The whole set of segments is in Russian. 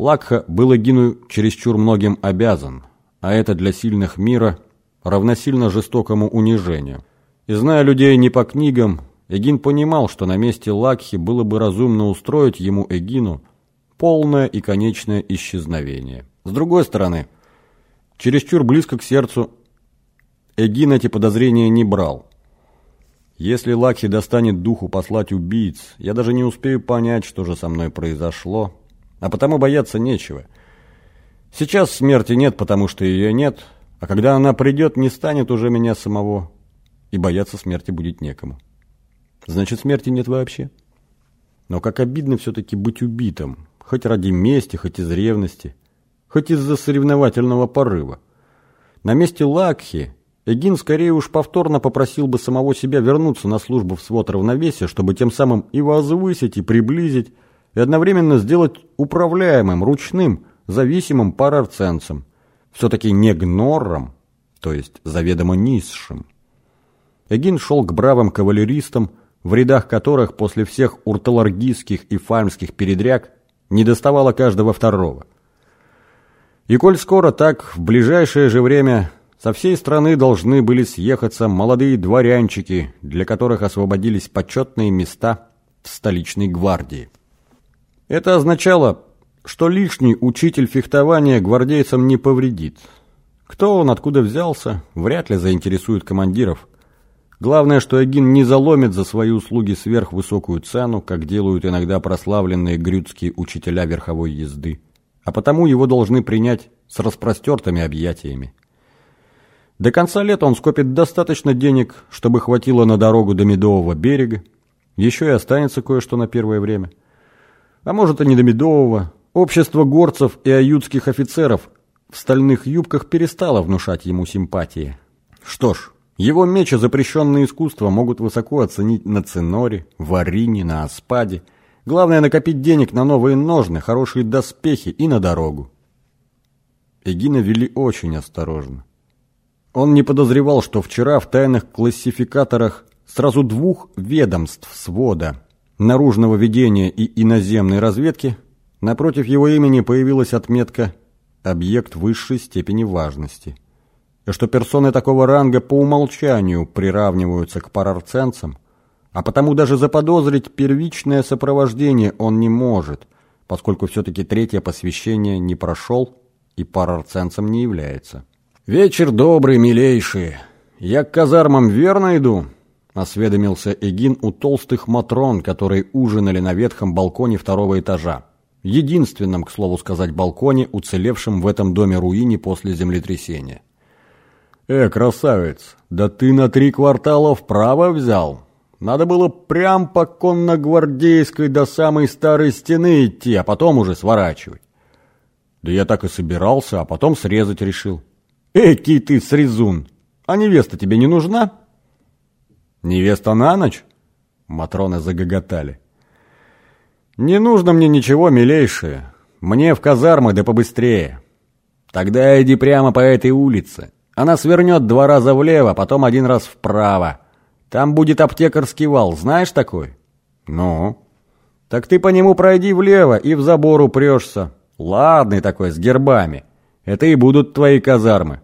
Лакха был Эгину чересчур многим обязан, а это для сильных мира равносильно жестокому унижению. И зная людей не по книгам, Эгин понимал, что на месте Лакхи было бы разумно устроить ему, Эгину, полное и конечное исчезновение. С другой стороны, чересчур близко к сердцу Эгин эти подозрения не брал. Если Лакхи достанет духу послать убийц, я даже не успею понять, что же со мной произошло, а потому бояться нечего. Сейчас смерти нет, потому что ее нет, а когда она придет, не станет уже меня самого, и бояться смерти будет некому. Значит, смерти нет вообще. Но как обидно все-таки быть убитым, хоть ради мести, хоть из ревности, хоть из-за соревновательного порыва. На месте Лакхи Эгин скорее уж повторно попросил бы самого себя вернуться на службу в свод равновесия, чтобы тем самым и возвысить, и приблизить, и одновременно сделать управляемым, ручным, зависимым парарценцем, все-таки не гнорром, то есть заведомо низшим. Эгин шел к бравым кавалеристам, в рядах которых после всех урталаргийских и фальмских передряг не доставало каждого второго. И коль скоро так, в ближайшее же время со всей страны должны были съехаться молодые дворянчики, для которых освободились почетные места в столичной гвардии. Это означало, что лишний учитель фехтования гвардейцам не повредит. Кто он, откуда взялся, вряд ли заинтересует командиров. Главное, что Эгин не заломит за свои услуги сверхвысокую цену, как делают иногда прославленные грюцкие учителя верховой езды. А потому его должны принять с распростертыми объятиями. До конца лета он скопит достаточно денег, чтобы хватило на дорогу до Медового берега. Еще и останется кое-что на первое время. А может и не до Медового. Общество горцев и аютских офицеров в стальных юбках перестало внушать ему симпатии. Что ж, его мечи запрещенные искусства могут высоко оценить на Циноре, в Арине, на Аспаде. Главное накопить денег на новые ножны, хорошие доспехи и на дорогу. Эгина вели очень осторожно. Он не подозревал, что вчера в тайных классификаторах сразу двух ведомств свода наружного ведения и иноземной разведки напротив его имени появилась отметка «Объект высшей степени важности» что персоны такого ранга по умолчанию приравниваются к парарценцам, а потому даже заподозрить первичное сопровождение он не может, поскольку все-таки третье посвящение не прошел и парарценцем не является. «Вечер добрый, милейшие! Я к казармам верно иду?» — осведомился Эгин у толстых матрон, которые ужинали на ветхом балконе второго этажа. Единственном, к слову сказать, балконе, уцелевшем в этом доме руине после землетрясения. «Э, красавец, да ты на три квартала вправо взял. Надо было прям по конногвардейской до самой старой стены идти, а потом уже сворачивать». «Да я так и собирался, а потом срезать решил». «Экий ты срезун! А невеста тебе не нужна?» «Невеста на ночь?» Матроны загоготали. «Не нужно мне ничего, милейшее. Мне в казармы да побыстрее. Тогда иди прямо по этой улице. Она свернет два раза влево, потом один раз вправо. Там будет аптекарский вал, знаешь такой? Ну? Так ты по нему пройди влево и в забор упрешься. Ладный такой, с гербами. Это и будут твои казармы.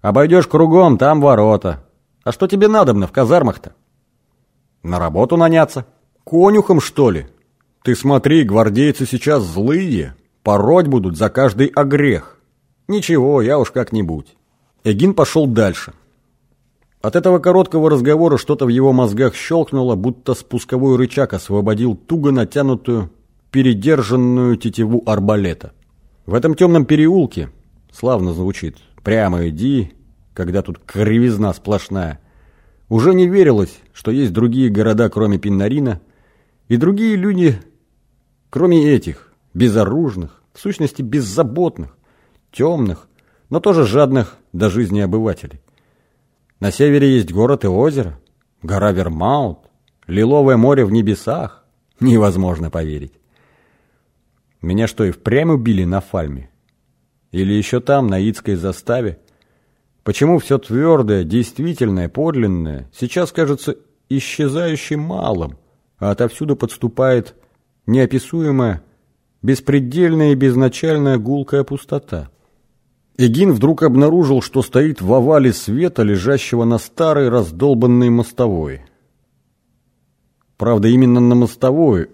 Обойдешь кругом, там ворота. А что тебе надобно в казармах-то? На работу наняться. Конюхом, что ли? Ты смотри, гвардейцы сейчас злые. Пороть будут за каждый огрех. Ничего, я уж как-нибудь. Эгин пошел дальше. От этого короткого разговора что-то в его мозгах щелкнуло, будто спусковой рычаг освободил туго натянутую, передержанную тетиву арбалета. В этом темном переулке, славно звучит, прямо иди, когда тут кривизна сплошная, уже не верилось, что есть другие города, кроме Пиннарина, и другие люди, кроме этих, безоружных, в сущности беззаботных, темных, но тоже жадных до жизни обывателей. На севере есть город и озеро, гора Вермаут, лиловое море в небесах. Невозможно поверить. Меня что, и впрямь убили на Фальме? Или еще там, на Ицкой заставе? Почему все твердое, действительное, подлинное сейчас кажется исчезающим малым, а отовсюду подступает неописуемое беспредельная и безначальная гулкая пустота. Эгин вдруг обнаружил, что стоит в овале света, лежащего на старой раздолбанной мостовой. Правда, именно на мостовой,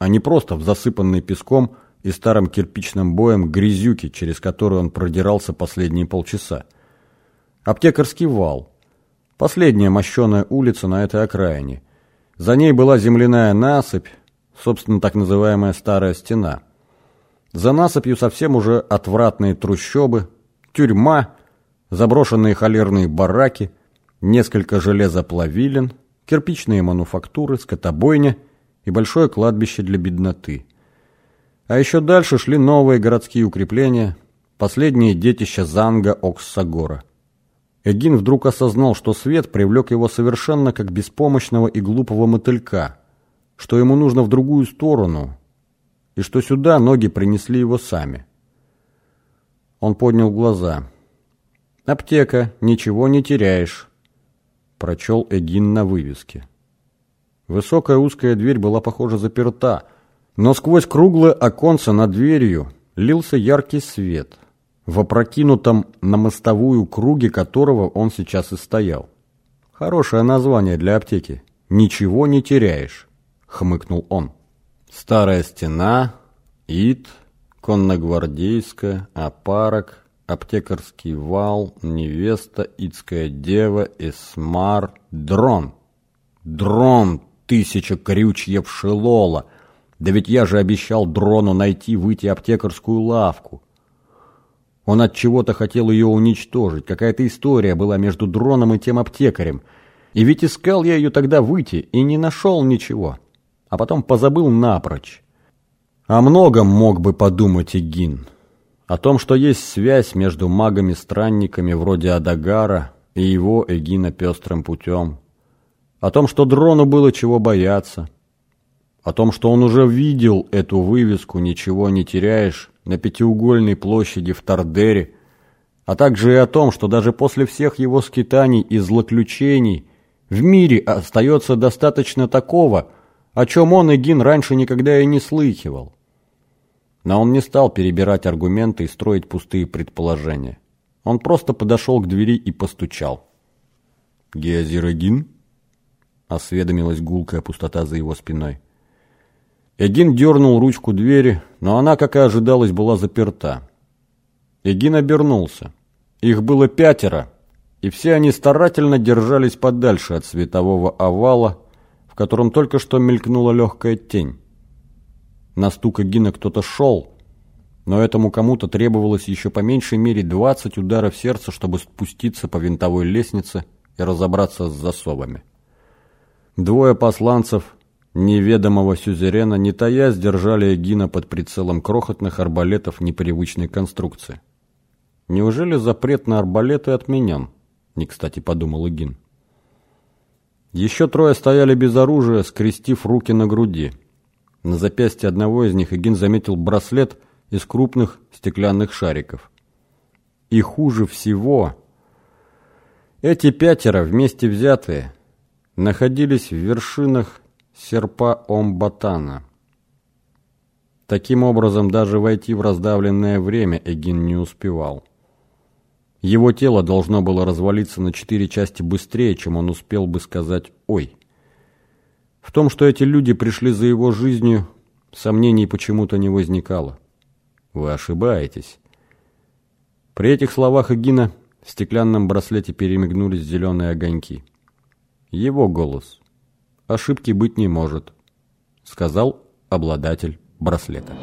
а не просто в засыпанной песком и старым кирпичным боем грязюки, через которую он продирался последние полчаса. Аптекарский вал. Последняя мощеная улица на этой окраине. За ней была земляная насыпь, собственно, так называемая Старая Стена. За насыпью совсем уже отвратные трущобы, тюрьма, заброшенные холерные бараки, несколько железоплавилин, кирпичные мануфактуры, скотобойня и большое кладбище для бедноты. А еще дальше шли новые городские укрепления, последние детища Занга Окссагора. Эгин вдруг осознал, что свет привлек его совершенно как беспомощного и глупого мотылька, что ему нужно в другую сторону, и что сюда ноги принесли его сами. Он поднял глаза. «Аптека, ничего не теряешь», — прочел Эгин на вывеске. Высокая узкая дверь была, похоже, заперта, но сквозь круглое оконце над дверью лился яркий свет, в опрокинутом на мостовую круге которого он сейчас и стоял. Хорошее название для аптеки. «Ничего не теряешь», — хмыкнул он. Старая стена, ид, конногвардейская, опарок, аптекарский вал, невеста, идская дева, эсмар, дрон. Дрон, тысяча крючьев шелола. Да ведь я же обещал дрону найти, выйти аптекарскую лавку. Он от чего-то хотел ее уничтожить. Какая-то история была между дроном и тем аптекарем. И ведь искал я ее тогда выйти и не нашел ничего. А потом позабыл напрочь. О многом мог бы подумать Игин. О том, что есть связь между магами-странниками вроде Адагара и его Эгина пестрым путем. О том, что дрону было чего бояться. О том, что он уже видел эту вывеску «Ничего не теряешь» на пятиугольной площади в Тардере, а также и о том, что даже после всех его скитаний и злоключений в мире остается достаточно такого, о чем он, Эгин, раньше никогда и не слыхивал. Но он не стал перебирать аргументы и строить пустые предположения. Он просто подошел к двери и постучал. «Геозирогин?» — осведомилась гулкая пустота за его спиной. Эгин дернул ручку двери, но она, как и ожидалось, была заперта. Эгин обернулся. Их было пятеро, и все они старательно держались подальше от светового овала, в котором только что мелькнула легкая тень. На стук Эгина кто-то шел, но этому кому-то требовалось еще по меньшей мере 20 ударов сердца, чтобы спуститься по винтовой лестнице и разобраться с засовами. Двое посланцев неведомого сюзерена, не таясь, держали Эгина под прицелом крохотных арбалетов непривычной конструкции. Неужели запрет на арбалеты отменен? Не кстати подумал Эгин. Еще трое стояли без оружия, скрестив руки на груди. На запястье одного из них Эгин заметил браслет из крупных стеклянных шариков. И хуже всего, эти пятеро вместе взятые находились в вершинах серпа Омбатана. Таким образом, даже войти в раздавленное время Эгин не успевал. Его тело должно было развалиться на четыре части быстрее, чем он успел бы сказать «Ой». В том, что эти люди пришли за его жизнью, сомнений почему-то не возникало. Вы ошибаетесь. При этих словах Эгина в стеклянном браслете перемигнулись зеленые огоньки. Его голос. Ошибки быть не может, сказал обладатель браслета.